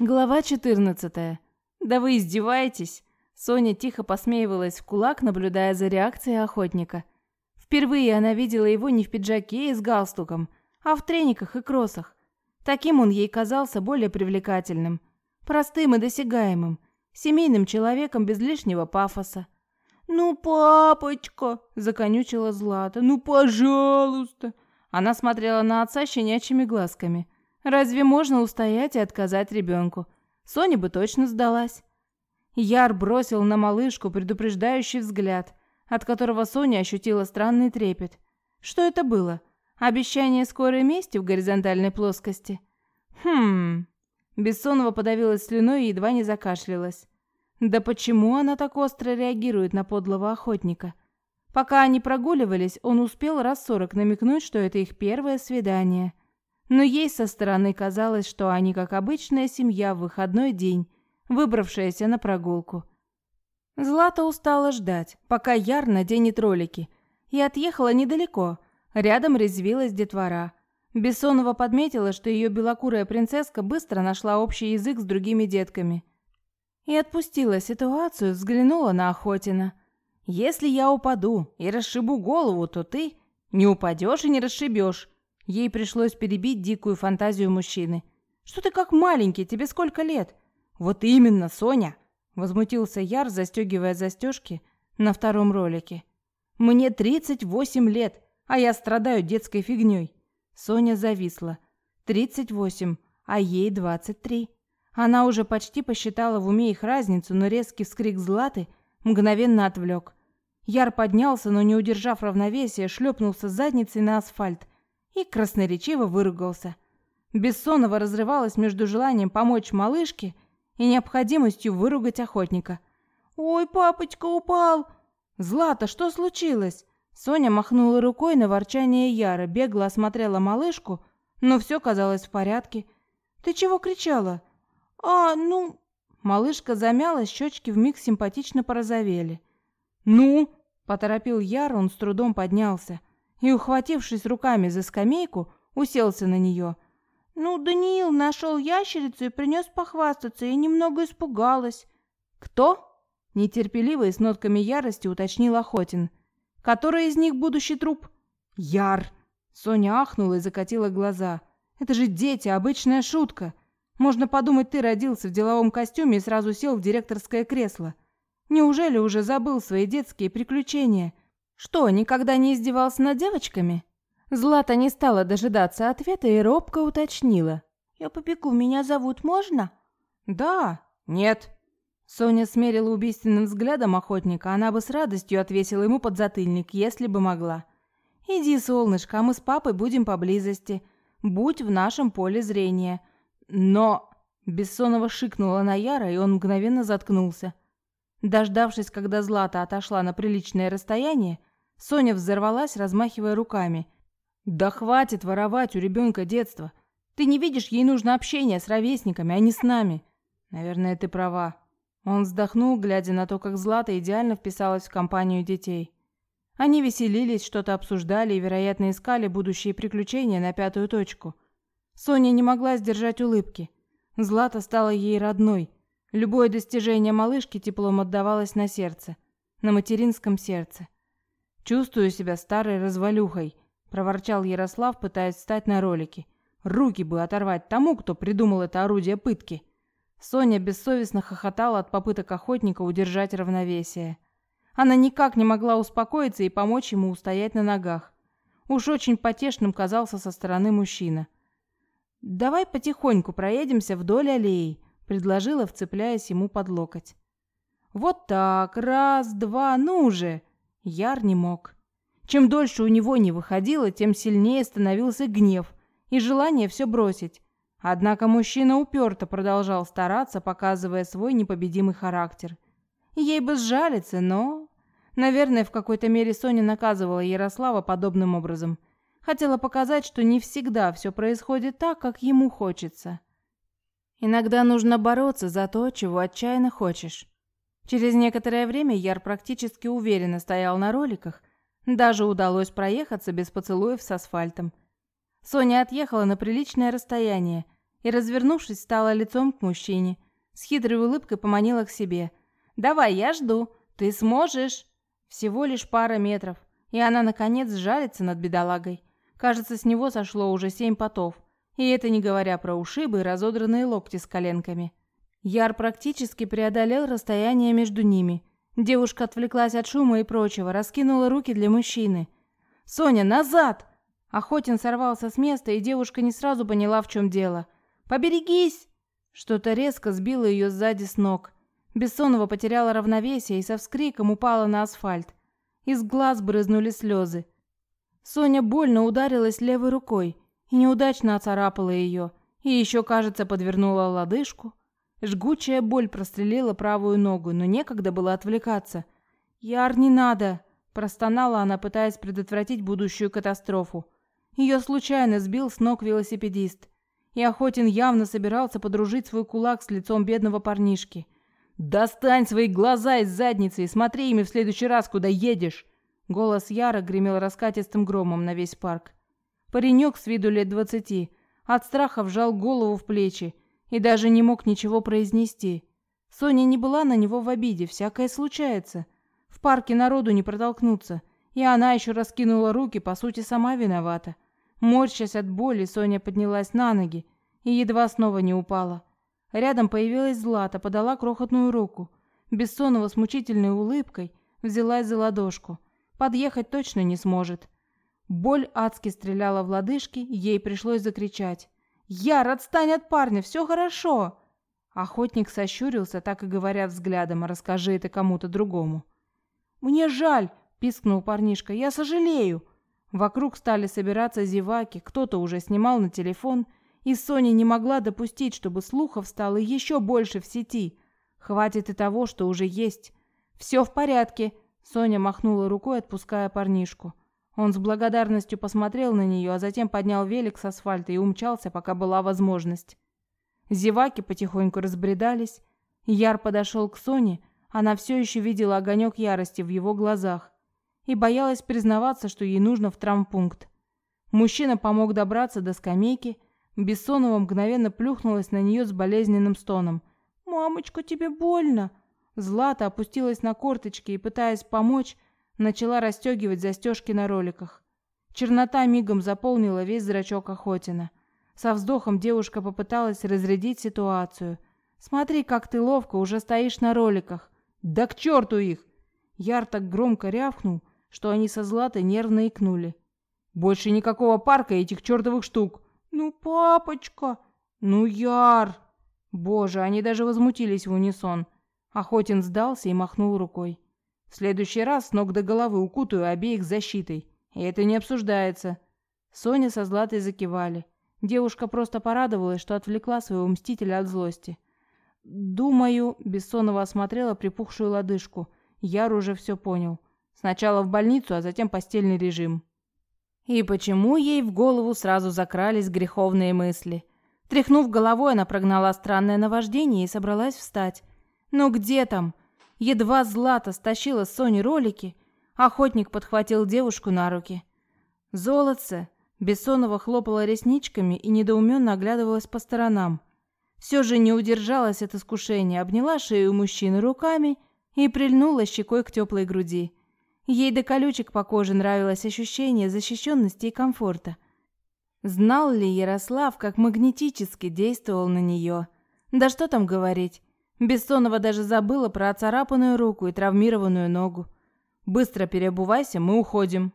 Глава 14. Да вы издеваетесь? Соня тихо посмеивалась в кулак, наблюдая за реакцией охотника. Впервые она видела его не в пиджаке и с галстуком, а в трениках и кроссах. Таким он ей казался более привлекательным, простым и досягаемым, семейным человеком без лишнего пафоса. «Ну, папочка!» – законючила Злата. «Ну, пожалуйста!» Она смотрела на отца щенячьими глазками – Разве можно устоять и отказать ребенку? Соня бы точно сдалась. Яр бросил на малышку предупреждающий взгляд, от которого Соня ощутила странный трепет. Что это было? Обещание скорой мести в горизонтальной плоскости? Хм. Бессонова подавилась слюной и едва не закашлялась. Да почему она так остро реагирует на подлого охотника? Пока они прогуливались, он успел раз сорок намекнуть, что это их первое свидание но ей со стороны казалось, что они как обычная семья в выходной день, выбравшаяся на прогулку. Злата устала ждать, пока Яр наденет ролики, и отъехала недалеко. Рядом резвилась детвора. Бессонова подметила, что ее белокурая принцесска быстро нашла общий язык с другими детками. И отпустила ситуацию, взглянула на Охотина. «Если я упаду и расшибу голову, то ты не упадешь и не расшибешь. Ей пришлось перебить дикую фантазию мужчины. «Что ты как маленький? Тебе сколько лет?» «Вот именно, Соня!» Возмутился Яр, застегивая застежки на втором ролике. «Мне 38 лет, а я страдаю детской фигней». Соня зависла. 38, а ей 23. Она уже почти посчитала в уме их разницу, но резкий вскрик Златы мгновенно отвлек. Яр поднялся, но не удержав равновесия, шлепнулся задницей на асфальт – и красноречиво выругался. Бессонова разрывалась между желанием помочь малышке и необходимостью выругать охотника. «Ой, папочка упал!» «Злата, что случилось?» Соня махнула рукой на ворчание Яра, бегло осмотрела малышку, но все казалось в порядке. «Ты чего кричала?» «А, ну...» Малышка замялась, щечки вмиг симпатично порозовели. «Ну?» – поторопил Яр, он с трудом поднялся и, ухватившись руками за скамейку, уселся на нее. «Ну, Даниил нашел ящерицу и принес похвастаться, и немного испугалась». «Кто?» – нетерпеливо и с нотками ярости уточнил Охотин. «Который из них будущий труп?» «Яр!» Соня ахнула и закатила глаза. «Это же дети, обычная шутка. Можно подумать, ты родился в деловом костюме и сразу сел в директорское кресло. Неужели уже забыл свои детские приключения?» Что, никогда не издевался над девочками? Злата не стала дожидаться ответа и робко уточнила. «Я побегу, меня зовут, можно?» «Да». «Нет». Соня смерила убийственным взглядом охотника, она бы с радостью отвесила ему подзатыльник, если бы могла. «Иди, солнышко, а мы с папой будем поблизости. Будь в нашем поле зрения». «Но...» Бессонова шикнула на Яра, и он мгновенно заткнулся. Дождавшись, когда Злата отошла на приличное расстояние, Соня взорвалась, размахивая руками. «Да хватит воровать у ребенка детство. Ты не видишь, ей нужно общение с ровесниками, а не с нами». «Наверное, ты права». Он вздохнул, глядя на то, как Злата идеально вписалась в компанию детей. Они веселились, что-то обсуждали и, вероятно, искали будущие приключения на пятую точку. Соня не могла сдержать улыбки. Злата стала ей родной. Любое достижение малышки теплом отдавалось на сердце, на материнском сердце. Чувствую себя старой развалюхой, проворчал Ярослав, пытаясь встать на ролики. Руки бы оторвать тому, кто придумал это орудие пытки. Соня бессовестно хохотала от попыток охотника удержать равновесие. Она никак не могла успокоиться и помочь ему устоять на ногах. Уж очень потешным казался со стороны мужчина. «Давай потихоньку проедемся вдоль аллеи», — предложила, вцепляясь ему под локоть. «Вот так, раз, два, ну уже!» Яр не мог. Чем дольше у него не выходило, тем сильнее становился гнев и желание все бросить. Однако мужчина уперто продолжал стараться, показывая свой непобедимый характер. Ей бы сжалиться, но... Наверное, в какой-то мере Соня наказывала Ярослава подобным образом. Хотела показать, что не всегда все происходит так, как ему хочется. Иногда нужно бороться за то, чего отчаянно хочешь. Через некоторое время Яр практически уверенно стоял на роликах, даже удалось проехаться без поцелуев с асфальтом. Соня отъехала на приличное расстояние и, развернувшись, стала лицом к мужчине. С хитрой улыбкой поманила к себе. «Давай, я жду. Ты сможешь!» Всего лишь пара метров, и она, наконец, сжалится над бедолагой. Кажется, с него сошло уже семь потов. И это не говоря про ушибы и разодранные локти с коленками. Яр практически преодолел расстояние между ними. Девушка отвлеклась от шума и прочего, раскинула руки для мужчины. «Соня, назад!» Охотин сорвался с места, и девушка не сразу поняла, в чем дело. «Поберегись!» Что-то резко сбило ее сзади с ног. Бессонова потеряла равновесие и со вскриком упала на асфальт. Из глаз брызнули слезы. Соня больно ударилась левой рукой и неудачно оцарапала ее, и еще, кажется, подвернула лодыжку. Жгучая боль прострелила правую ногу, но некогда было отвлекаться. «Яр, не надо!» – простонала она, пытаясь предотвратить будущую катастрофу. Ее случайно сбил с ног велосипедист. И Охотин явно собирался подружить свой кулак с лицом бедного парнишки. «Достань свои глаза из задницы и смотри ими в следующий раз, куда едешь!» Голос Яра гремел раскатистым громом на весь парк. Паренек с виду лет двадцати от страха вжал голову в плечи и даже не мог ничего произнести. Соня не была на него в обиде, всякое случается. В парке народу не протолкнуться, и она еще раскинула руки, по сути, сама виновата. Морщась от боли, Соня поднялась на ноги и едва снова не упала. Рядом появилась Злата, подала крохотную руку. Бессонова с мучительной улыбкой взялась за ладошку. Подъехать точно не сможет. Боль адски стреляла в лодыжки, ей пришлось закричать. «Яр, отстань от парня, все хорошо!» Охотник сощурился, так и говоря взглядом, расскажи это кому-то другому. «Мне жаль!» – пискнул парнишка. «Я сожалею!» Вокруг стали собираться зеваки, кто-то уже снимал на телефон, и Соня не могла допустить, чтобы слухов стало еще больше в сети. Хватит и того, что уже есть. «Все в порядке!» – Соня махнула рукой, отпуская парнишку. Он с благодарностью посмотрел на нее, а затем поднял велик с асфальта и умчался, пока была возможность. Зеваки потихоньку разбредались. Яр подошел к Соне, она все еще видела огонек ярости в его глазах и боялась признаваться, что ей нужно в травмпункт. Мужчина помог добраться до скамейки, Бессонова мгновенно плюхнулась на нее с болезненным стоном. «Мамочка, тебе больно!» Злата опустилась на корточки и, пытаясь помочь, начала расстегивать застежки на роликах. Чернота мигом заполнила весь зрачок Охотина. Со вздохом девушка попыталась разрядить ситуацию. «Смотри, как ты ловко уже стоишь на роликах!» «Да к черту их!» Яр так громко рявкнул, что они со Златой нервно икнули. «Больше никакого парка этих чертовых штук!» «Ну, папочка!» «Ну, Яр!» Боже, они даже возмутились в унисон. Охотин сдался и махнул рукой. В следующий раз с ног до головы укутаю обеих защитой. И это не обсуждается. Соня со Златой закивали. Девушка просто порадовалась, что отвлекла своего мстителя от злости. «Думаю...» — Бессонова осмотрела припухшую лодыжку. Яр уже все понял. Сначала в больницу, а затем постельный режим. И почему ей в голову сразу закрались греховные мысли? Тряхнув головой, она прогнала странное наваждение и собралась встать. Но где там? Едва Злата стащила с Сони ролики, охотник подхватил девушку на руки. «Золотце!» Бессонова хлопала ресничками и недоуменно оглядывалась по сторонам. Все же не удержалась от искушения, обняла шею мужчины руками и прильнула щекой к теплой груди. Ей до колючек по коже нравилось ощущение защищенности и комфорта. Знал ли Ярослав, как магнетически действовал на нее? Да что там говорить. Бессонова даже забыла про оцарапанную руку и травмированную ногу. «Быстро переобувайся, мы уходим»,